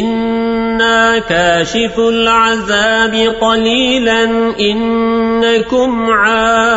إنا كاشف العذاب قليلا إنكم عاد